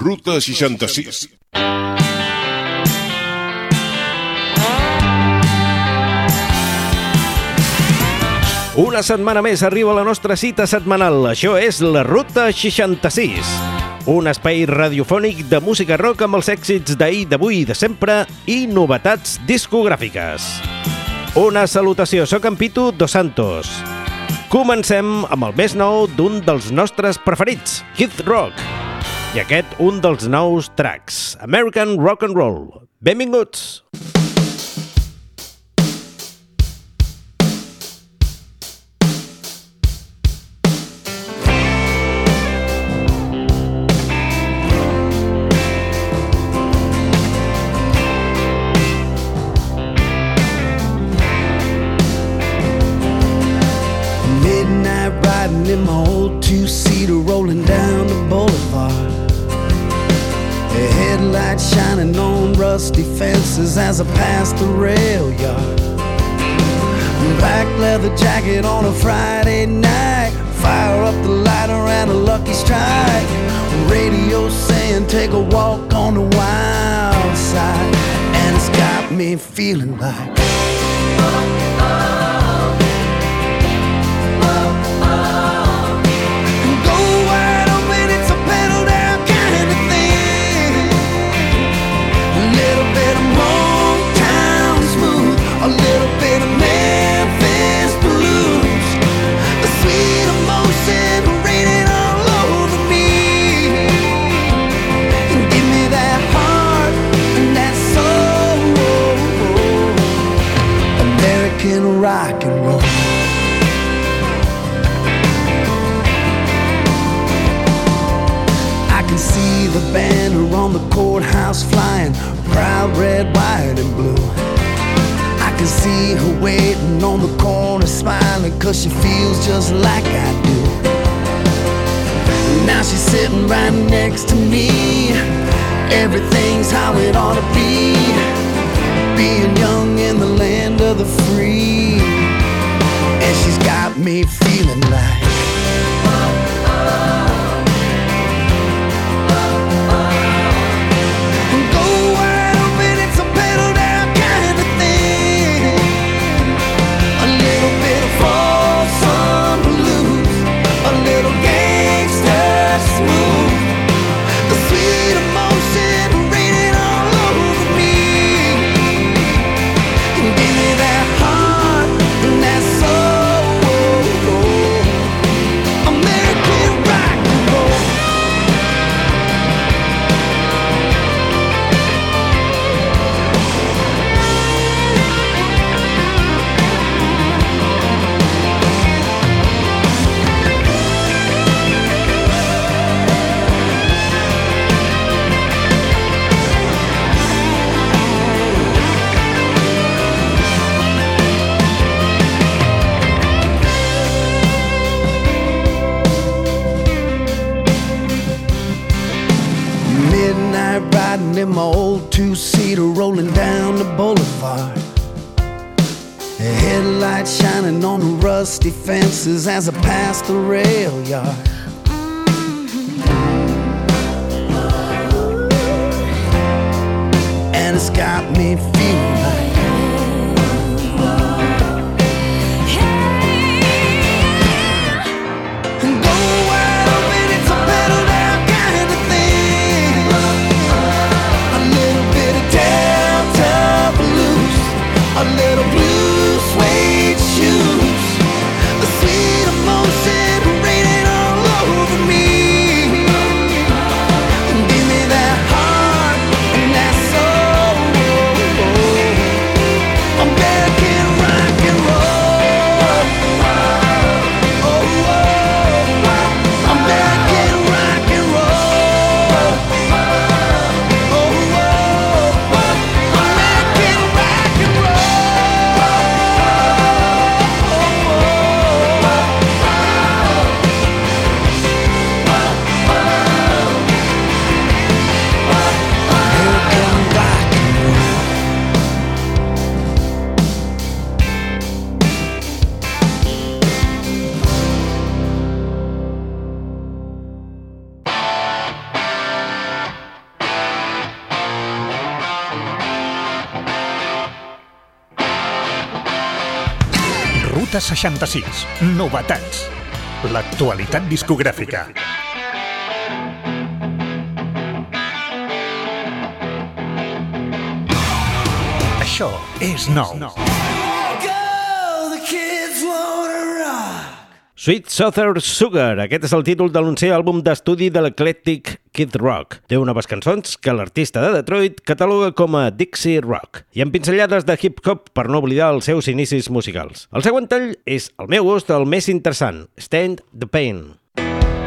Ruta 66. Una setmana més arriba la nostra cita setmanal. Això és la Ruta 66. Un espai radiofònic de música rock amb els èxits d'ahir, d'avui i de sempre i novetats discogràfiques. Una salutació, sóc en Pitu Dos Santos. Comencem amb el més nou d'un dels nostres preferits, Heath Rock. I aquest, un dels nous tracks, American Rock and Roll. Benvinguts! Benvinguts! Feeling like. Cause she feels just like I do. Now she's sitting right next to me. Everything's how it ought to be. In my old two-seater rolling down the boulevard. A headlight shining on the rusty fences as I pass the rail yard. And it's got me feeling Ruta 66. Novetats. L'actualitat discogràfica. Això és nou. Sweet Souther Sugar, aquest és el títol de l'oncer àlbum d'estudi de l'Eclectic Kid Rock. Té noves cançons que l'artista de Detroit cataloga com a Dixie Rock i amb pinzellades de hip-hop per no oblidar els seus inicis musicals. El següent tall és, al meu gust, el més interessant, Stand the Pain. And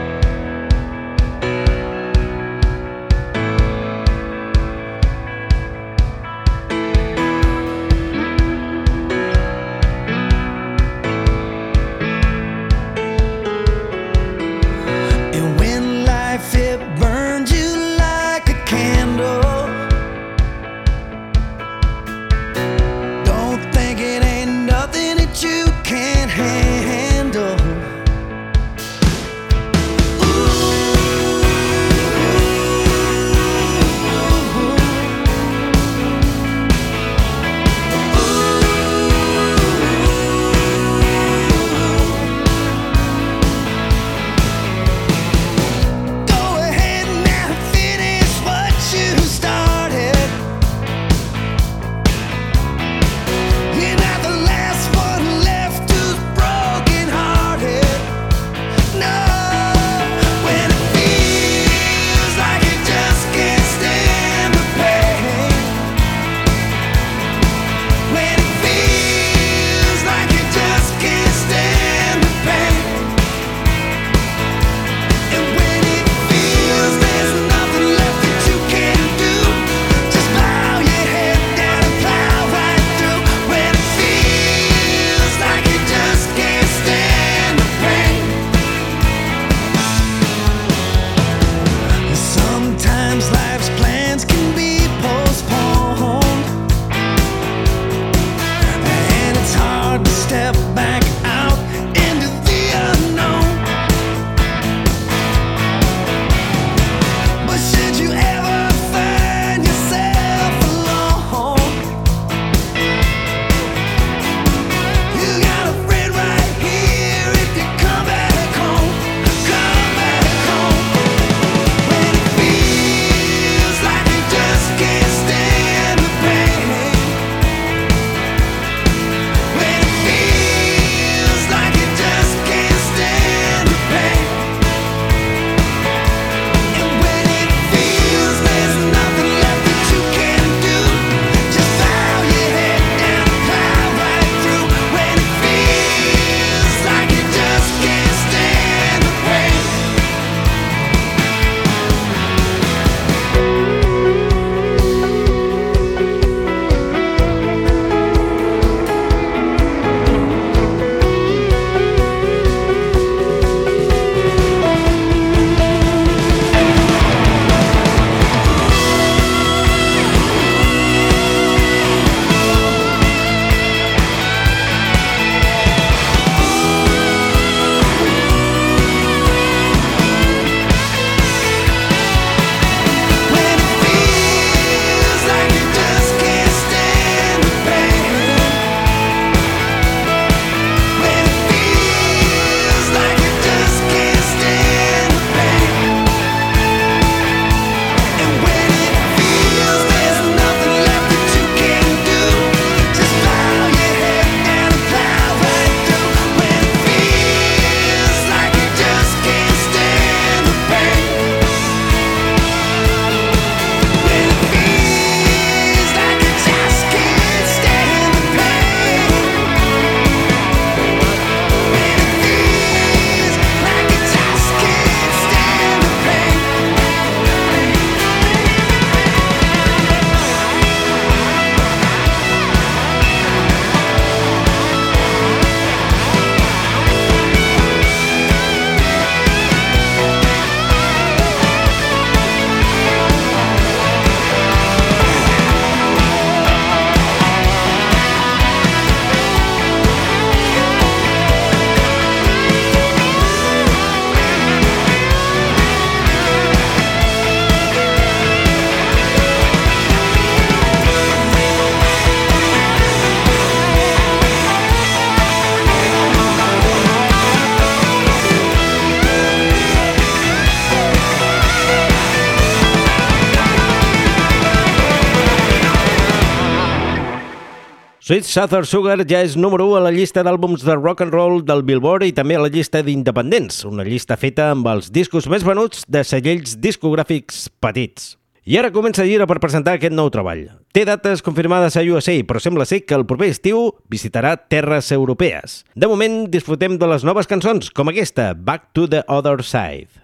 Sweet Souther Sugar ja és número 1 a la llista d'àlbums de rock and roll del Billboard i també a la llista d'independents, una llista feta amb els discos més venuts de segells discogràfics petits. I ara comença a gira per presentar aquest nou treball. Té dates confirmades a USA, però sembla ser que el proper estiu visitarà terres europees. De moment, disfrutem de les noves cançons, com aquesta, Back to the Other Side.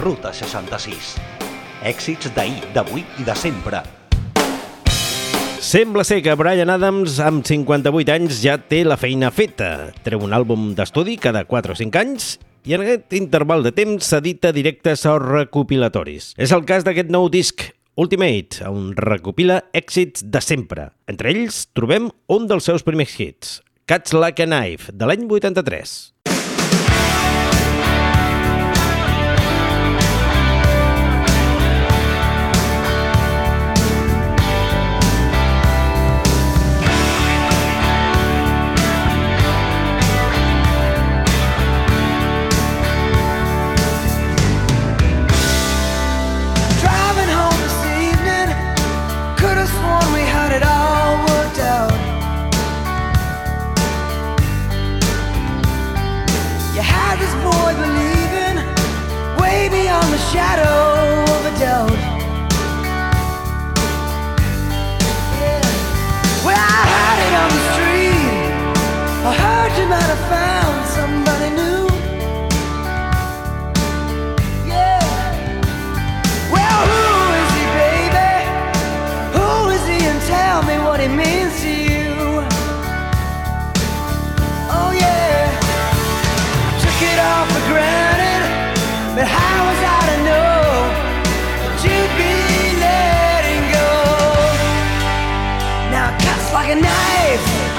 Ruta 66. Èxits d'ahir, d'avui i de sempre. Sembla ser que Brian Adams, amb 58 anys, ja té la feina feta. Treu un àlbum d'estudi cada 4 o 5 anys i en aquest interval de temps s'edita directes o recopilatoris. És el cas d'aquest nou disc, Ultimate, on recopila èxits de sempre. Entre ells trobem un dels seus primers hits, Cuts Like a Knife, de l'any like a knife.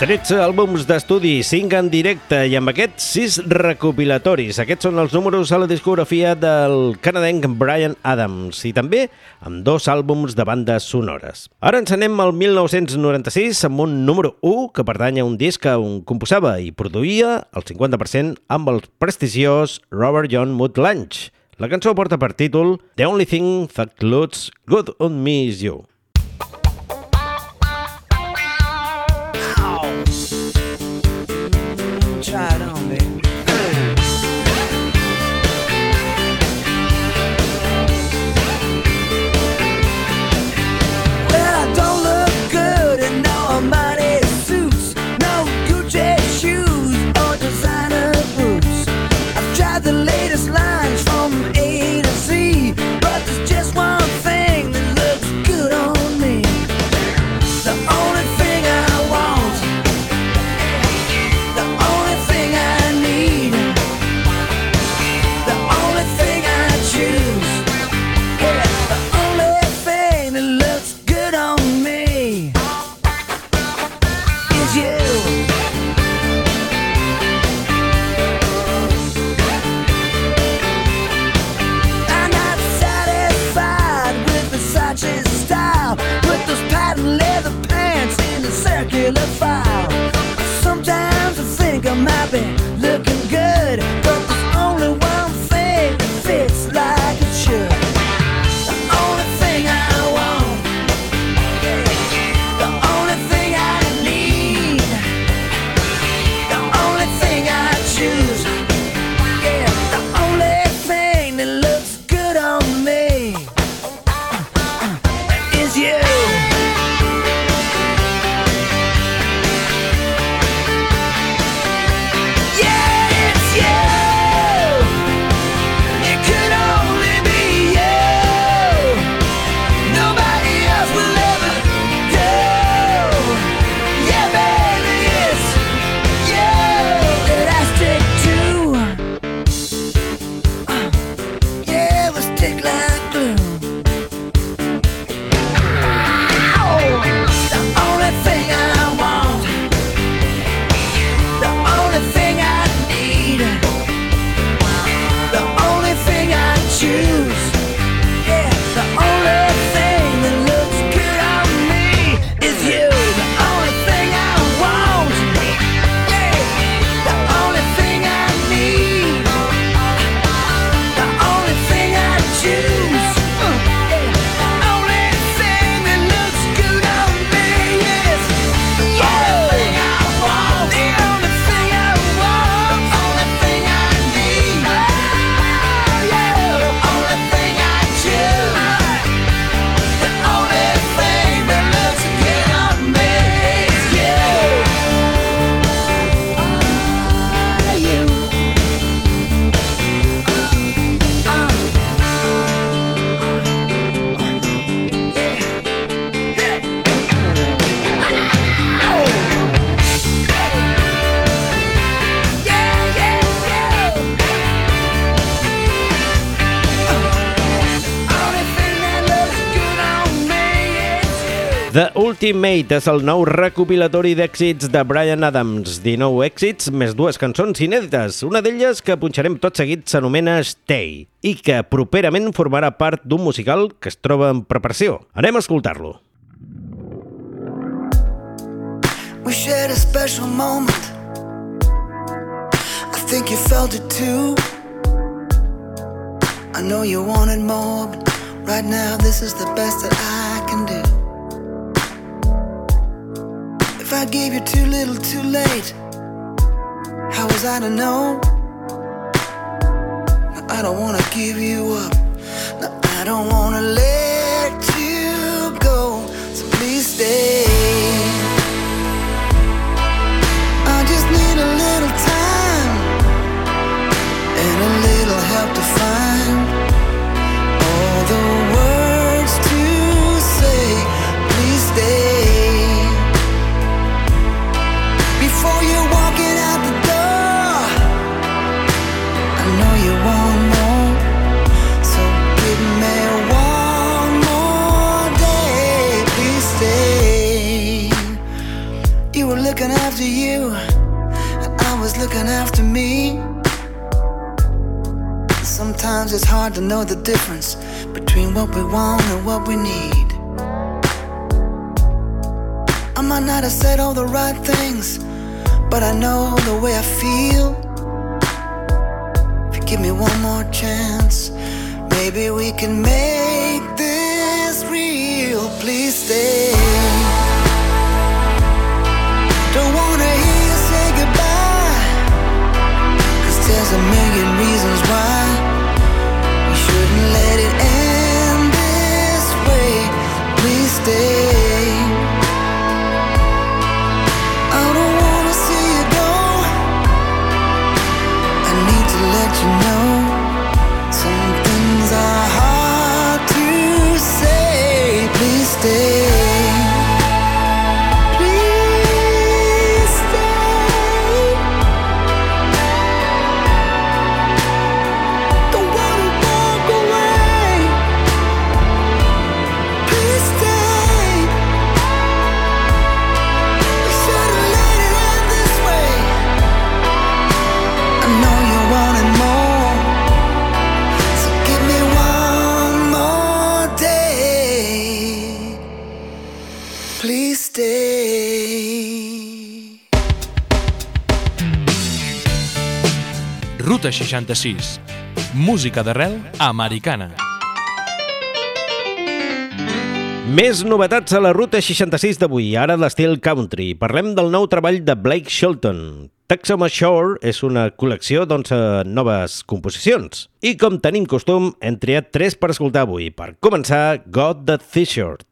83.13 àlbums d'estudi, 5 en directe i amb aquests 6 recopilatoris. Aquests són els números a la discografia del canadenc Brian Adams i també amb dos àlbums de bandes sonores. Ara ens anem al 1996 amb un número 1 que pertany a un disc que un composava i produïa el 50% amb el prestigiós Robert John Mood Lunch. La cançó porta per títol The Only Thing That Looks Good On Me Is You. I don't. Ultimate és el nou recopilatori d'èxits de Brian Adams. 19 èxits més dues cançons inèdites. Una d'elles que punxarem tot seguit s'anomena Stay i que properament formarà part d'un musical que es troba en preparació. Anem a escoltar-lo. We shared a special moment. I think you felt it too. I know you wanted more, but right now this is the best that I little too late, how was I to know? No, I don't wanna give you up. No, I don't wanna let Sometimes it's hard to know the difference between what we want and what we need. I might not have said all the right things, but I know the way I feel. If you give me one more chance, maybe we can make this real. Please stay. Don't wanna hear you say goodbye. Cause there's a million reasons why stay. 66. Música d'arrel americana. Més novetats a la Ruta 66 d'avui, ara l'estil country. Parlem del nou treball de Blake Shelton. Texoma Shore és una col·lecció d'11 noves composicions. I com tenim costum, hem triat tres per escoltar avui. Per començar, Got the T-shirt.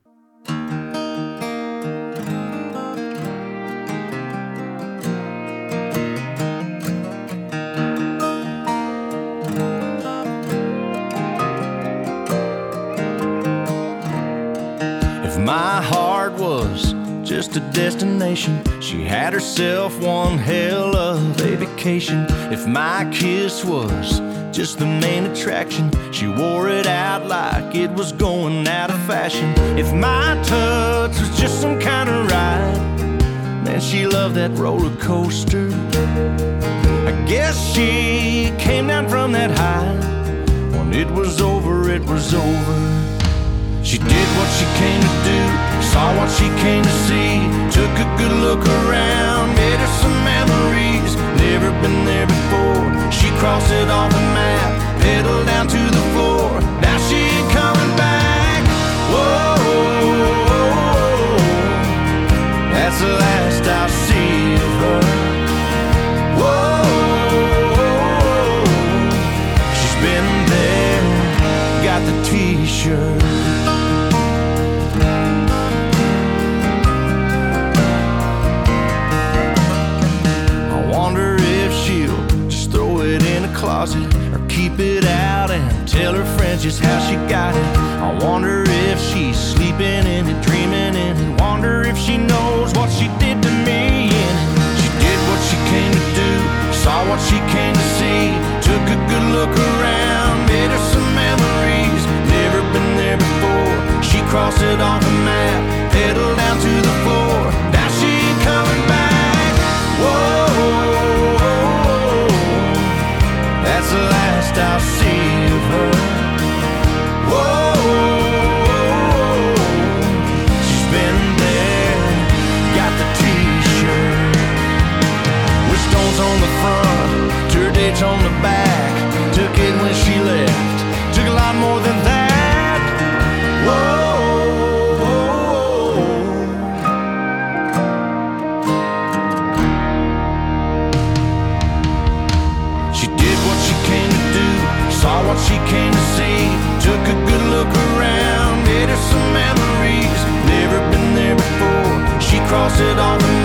Just a destination. She had herself one hell of a vacation. If my kiss was just the main attraction, she wore it out like it was going out of fashion. If my touch was just some kind of ride, man, she loved that roller coaster. I guess she came down from that high. When it was over, it was over. She did what she came to do, saw what she came to see, took a good look around, made her some memories. Never been there before. She crossed it off the map, pedaled down to the floor. Now she ain't coming back. Whoa, that's the last I'll see of her. Whoa, she's been there, got the T-shirt. Out and tell her friends just how she got it. I wonder if she's sleeping in it, dreaming in it. Wonder if she knows what she did to me in it. She did what she came to do, saw what she came to see, took a good look around, made her some memories. Never been there before. She crossed it off the map, pedaled down to the floor. Now she ain't coming back. Whoa. That's the last I'll see she came to see. Took a good look around, made her some memories. Never been there before. She crossed it on the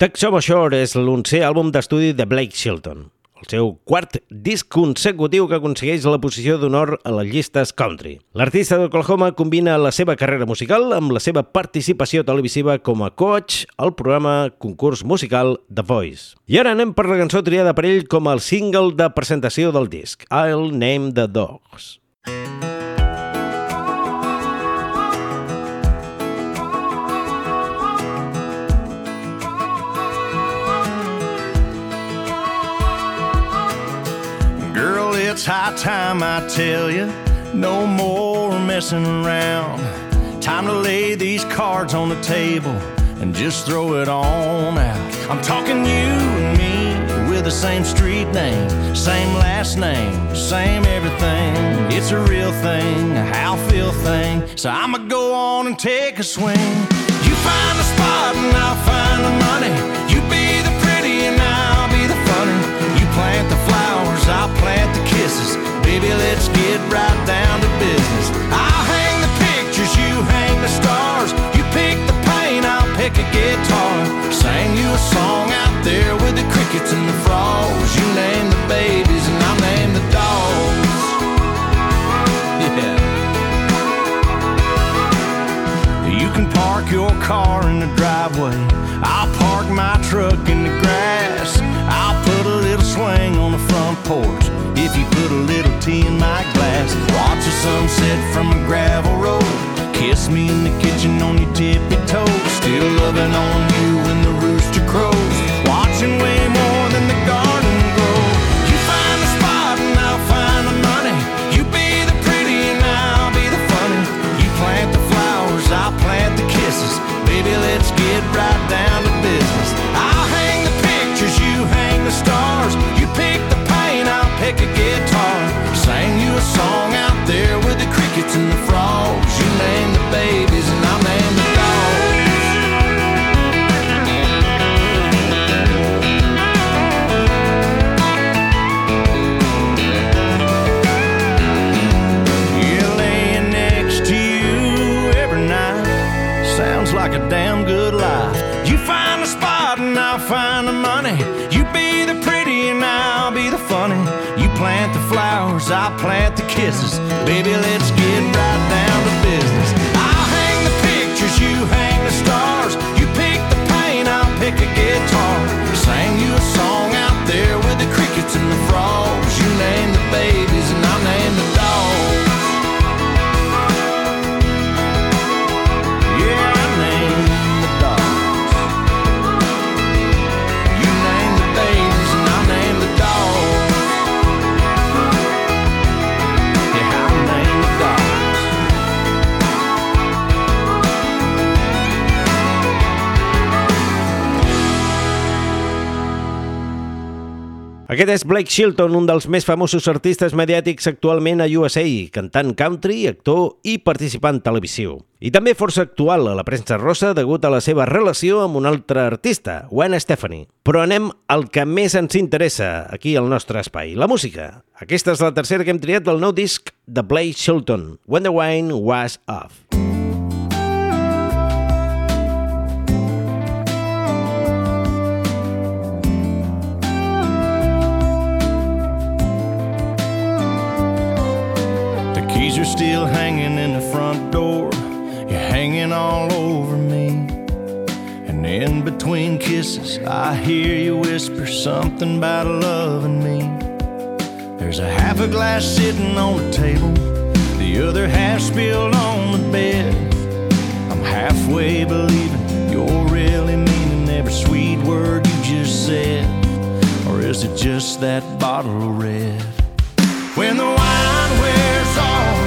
Texoma Shore és l'onzè àlbum d'estudi de Blake Shelton, el seu quart disc consecutiu que aconsegueix la posició d'honor a les llistes country. L'artista d'Oklahoma combina la seva carrera musical amb la seva participació televisiva com a coach al programa concurs musical The Voice. I ara anem per la cançó triada per ell com el single de presentació del disc, I'll Name the Dogs. Girl, it's high time I tell you, no more messing around. Time to lay these cards on the table and just throw it on out. I'm talking you and me with the same street name, same last name, same everything. It's a real thing, a how feel thing. So I'ma go on and take a swing. You find the spot and I'll find the money. Song out there with the crickets and the frogs. You name the babies and I'll name the dogs. Yeah. You can park your car in the driveway. I'll park my truck in the grass. I'll put a little swing on the front porch if you put a little tea in my glass. Watch the sunset from a gravel road. Kiss me in the kitchen on your tippy toes. Still loving on you I'll plant the kisses. Baby, let's get right Aquest és Blake Shelton, un dels més famosos artistes mediàtics actualment a USA, cantant country, actor i participant televisiu. I també força actual a la premsa rosa degut a la seva relació amb un altre artista, Gwen Stefani. Però anem al que més ens interessa aquí al nostre espai, la música. Aquesta és la tercera que hem triat del nou disc de Blake Shelton, When the Wine Was Off. The keys are still hanging in the front door. You're hanging all over me. And in between kisses, I hear you whisper something about loving me. There's a half a glass sitting on the table, the other half spilled on the bed. I'm halfway believing you're really meaning every sweet word you just said. Or is it just that bottle of red? When the wine wears off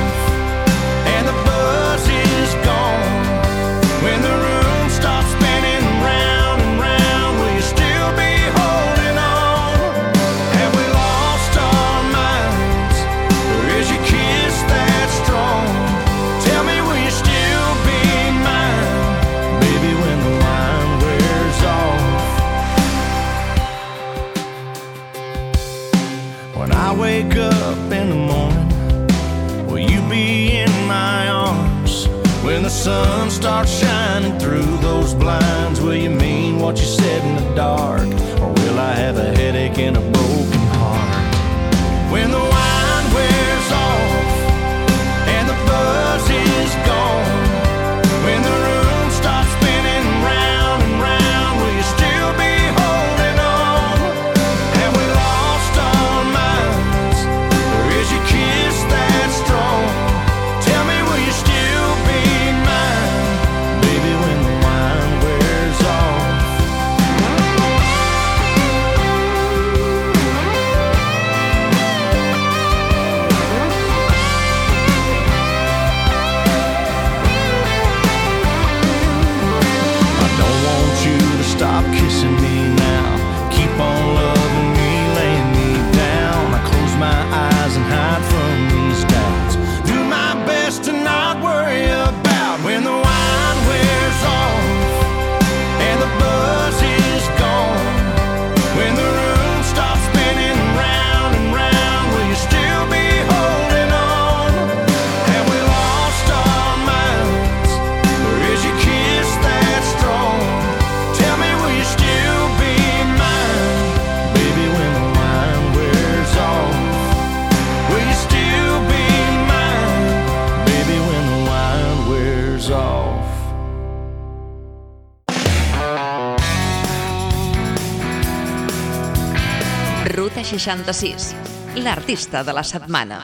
66, l'artista de la setmana.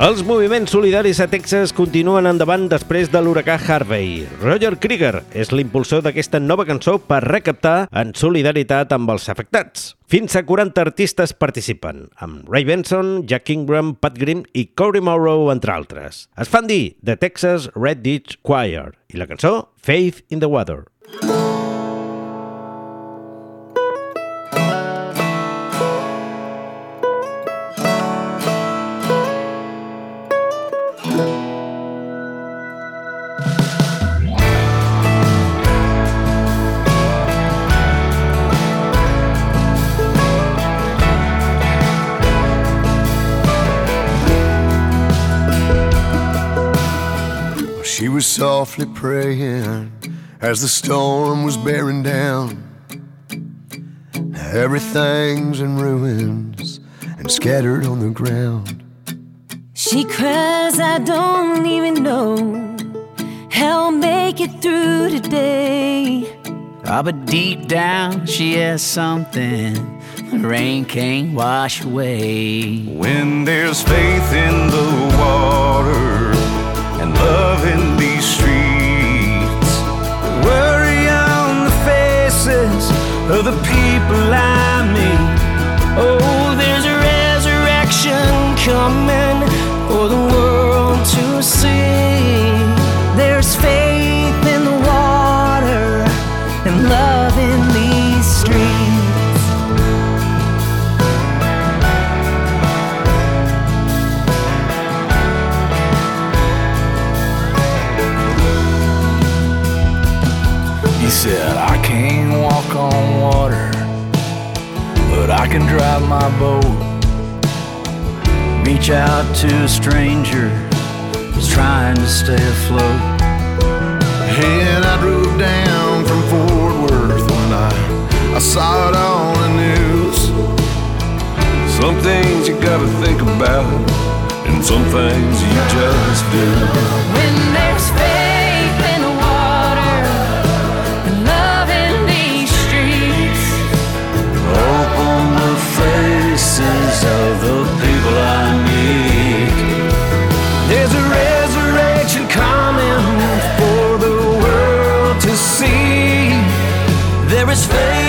Els moviments solidaris a Texas continuen endavant després de l'huracà Harvey. Roger Krieger és l'impulsor d'aquesta nova cançó per recaptar en solidaritat amb els afectats. Fins a 40 artistes participen, amb Ray Benson, Jack Ingram, Pat Grimm i Corey Morrow, entre altres. Es fan dir The Texas Red Ditch Choir i la cançó Faith in the Water. She was softly praying as the storm was bearing down. Everything's in ruins and scattered on the ground. She cries, I don't even know how I'll make it through today. Ah, but deep down she has something the rain can't wash away. When there's faith in the water love in these streets, worry on the faces of the people I meet. Oh, there's a resurrection coming can drive my boat. Reach out to a stranger who's trying to stay afloat. And I drove down from Fort Worth when I, I saw it on the news. Some things you gotta think about, and some things you just do. Space.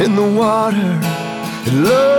In the water. Love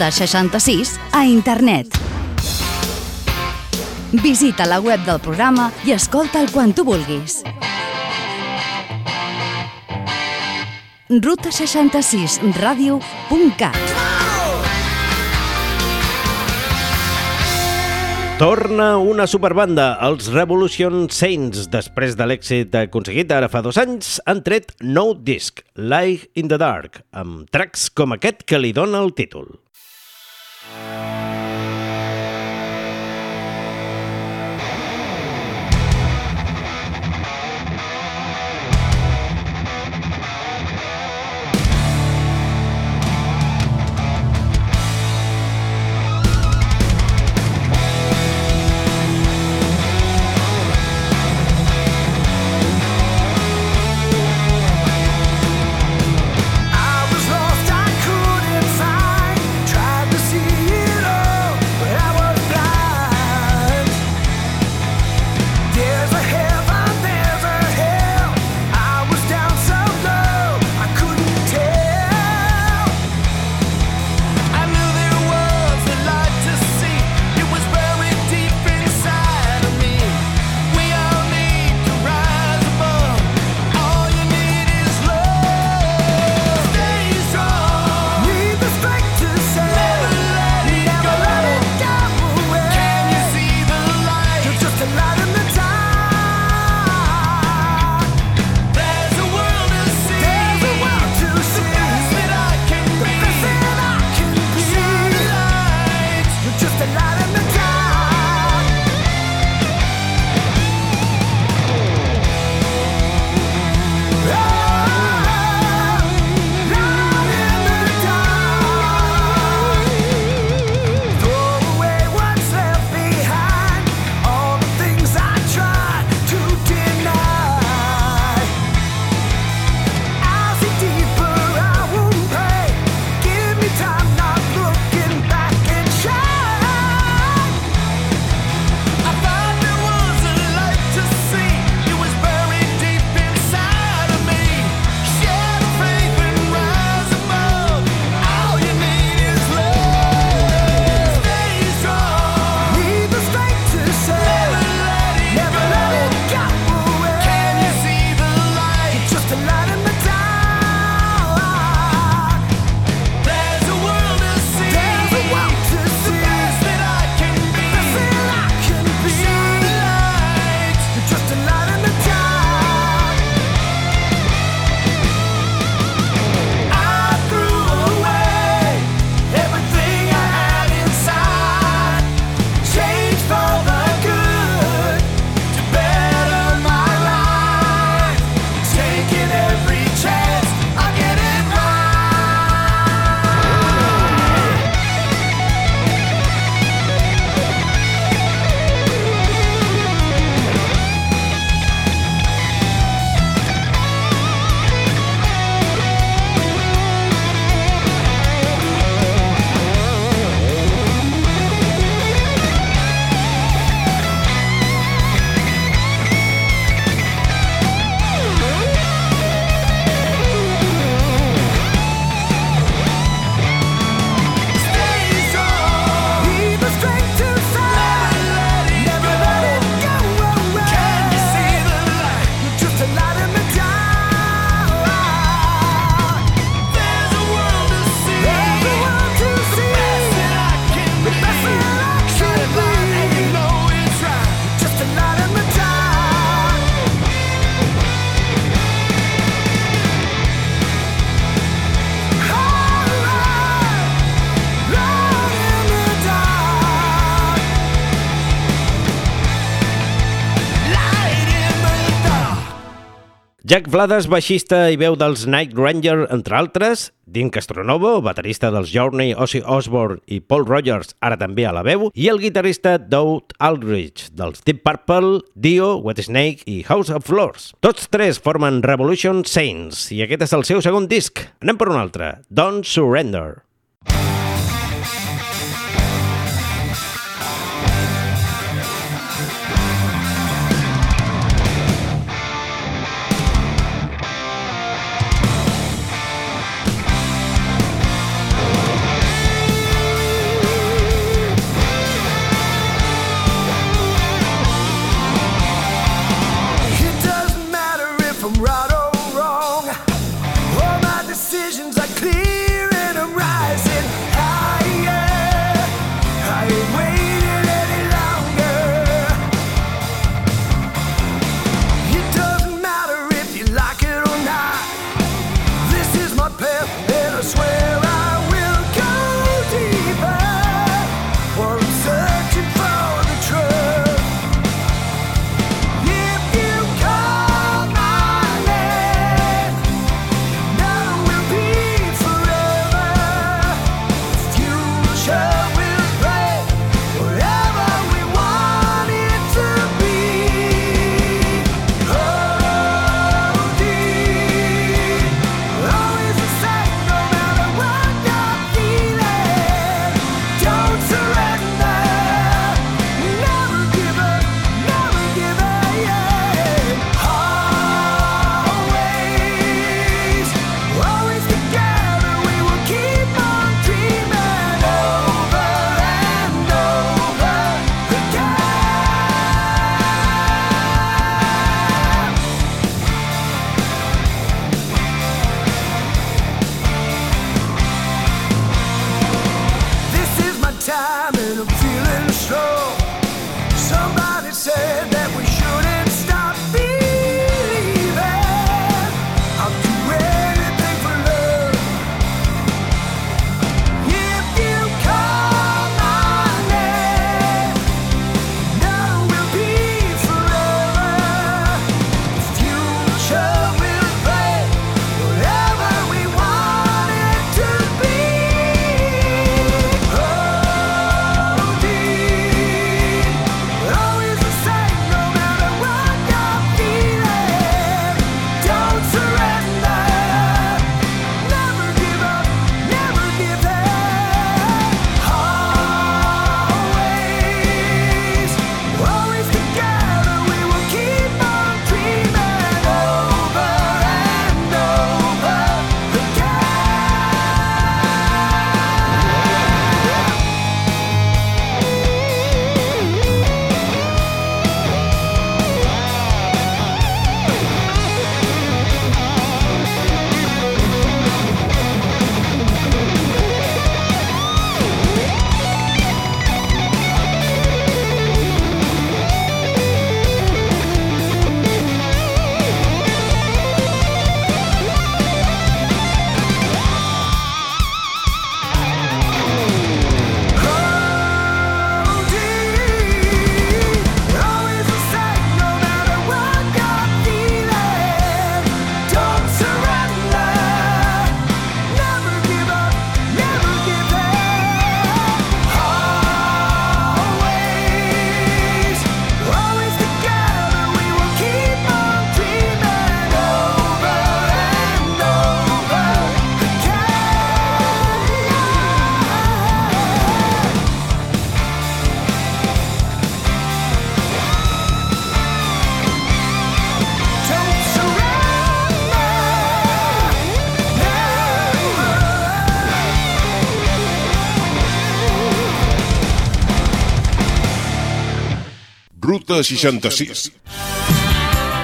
366 a internet. Visita la web del programa i escolta'l quan tu vulguis. Ruta 66 ràdio.cat Torna una superbanda, els Revolution Saints. Després de l'èxit aconseguit ara fa dos anys, han tret nou disc, Light in the Dark, amb tracks com aquest que li dona el títol. Yeah. Jack Vladas, baixista i veu dels Night Ranger, entre altres, Dean Castronovo, baterista dels Journey, Ozzy Osbourne i Paul Rogers, ara també a la veu, i el guitarrista Doug Aldrich, dels Deep Purple, Dio, Wet Snake i House of Floors. Tots tres formen Revolution Saints, i aquest és el seu segon disc. Anem per un altre, Don't Surrender. decisions are clear.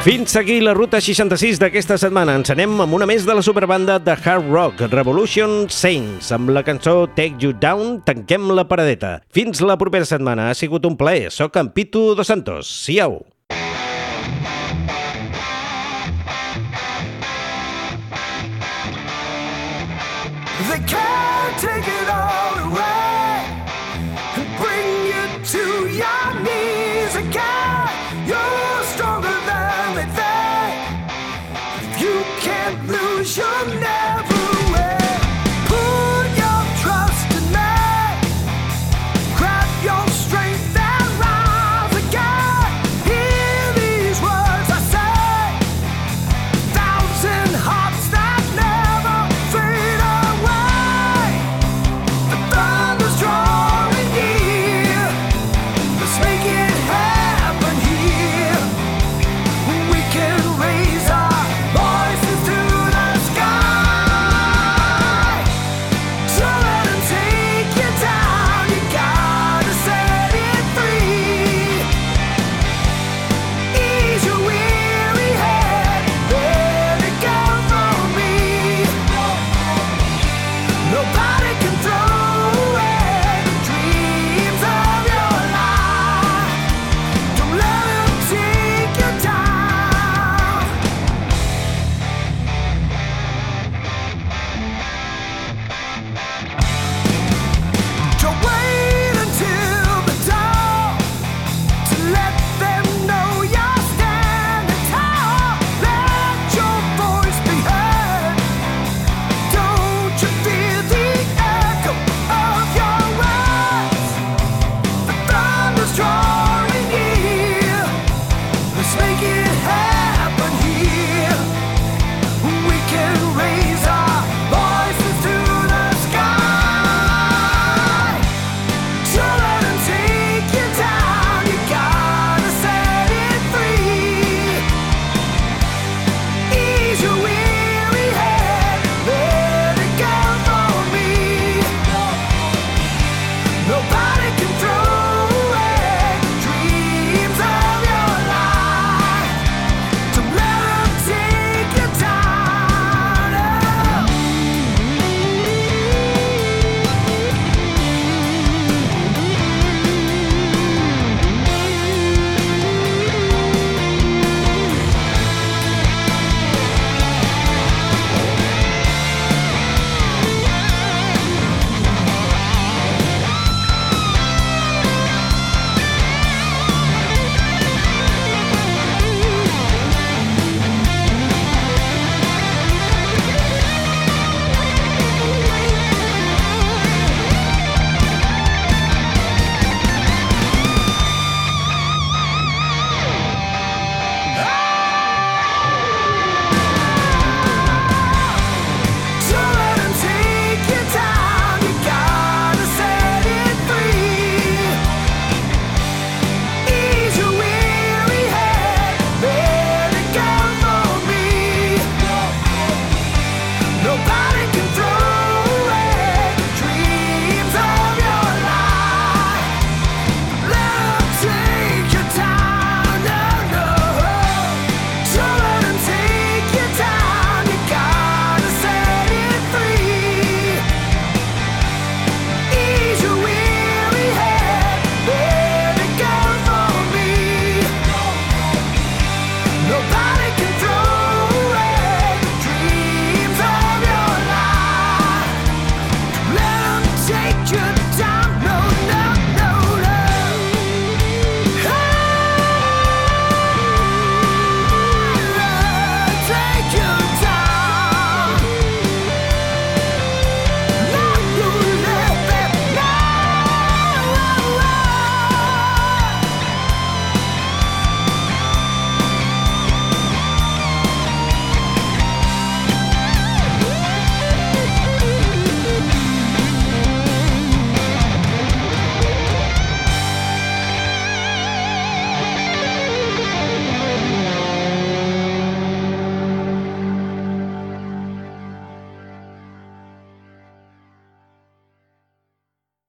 Fins aquí la ruta 66 d'aquesta setmana. Ens anem amb una més de la superbanda de hard rock, Revolution Saints. Amb la cançó Take You Down tanquem la paradeta. Fins la propera setmana. Ha sigut un plaer. Soc en Pitu Dos Santos. Siau.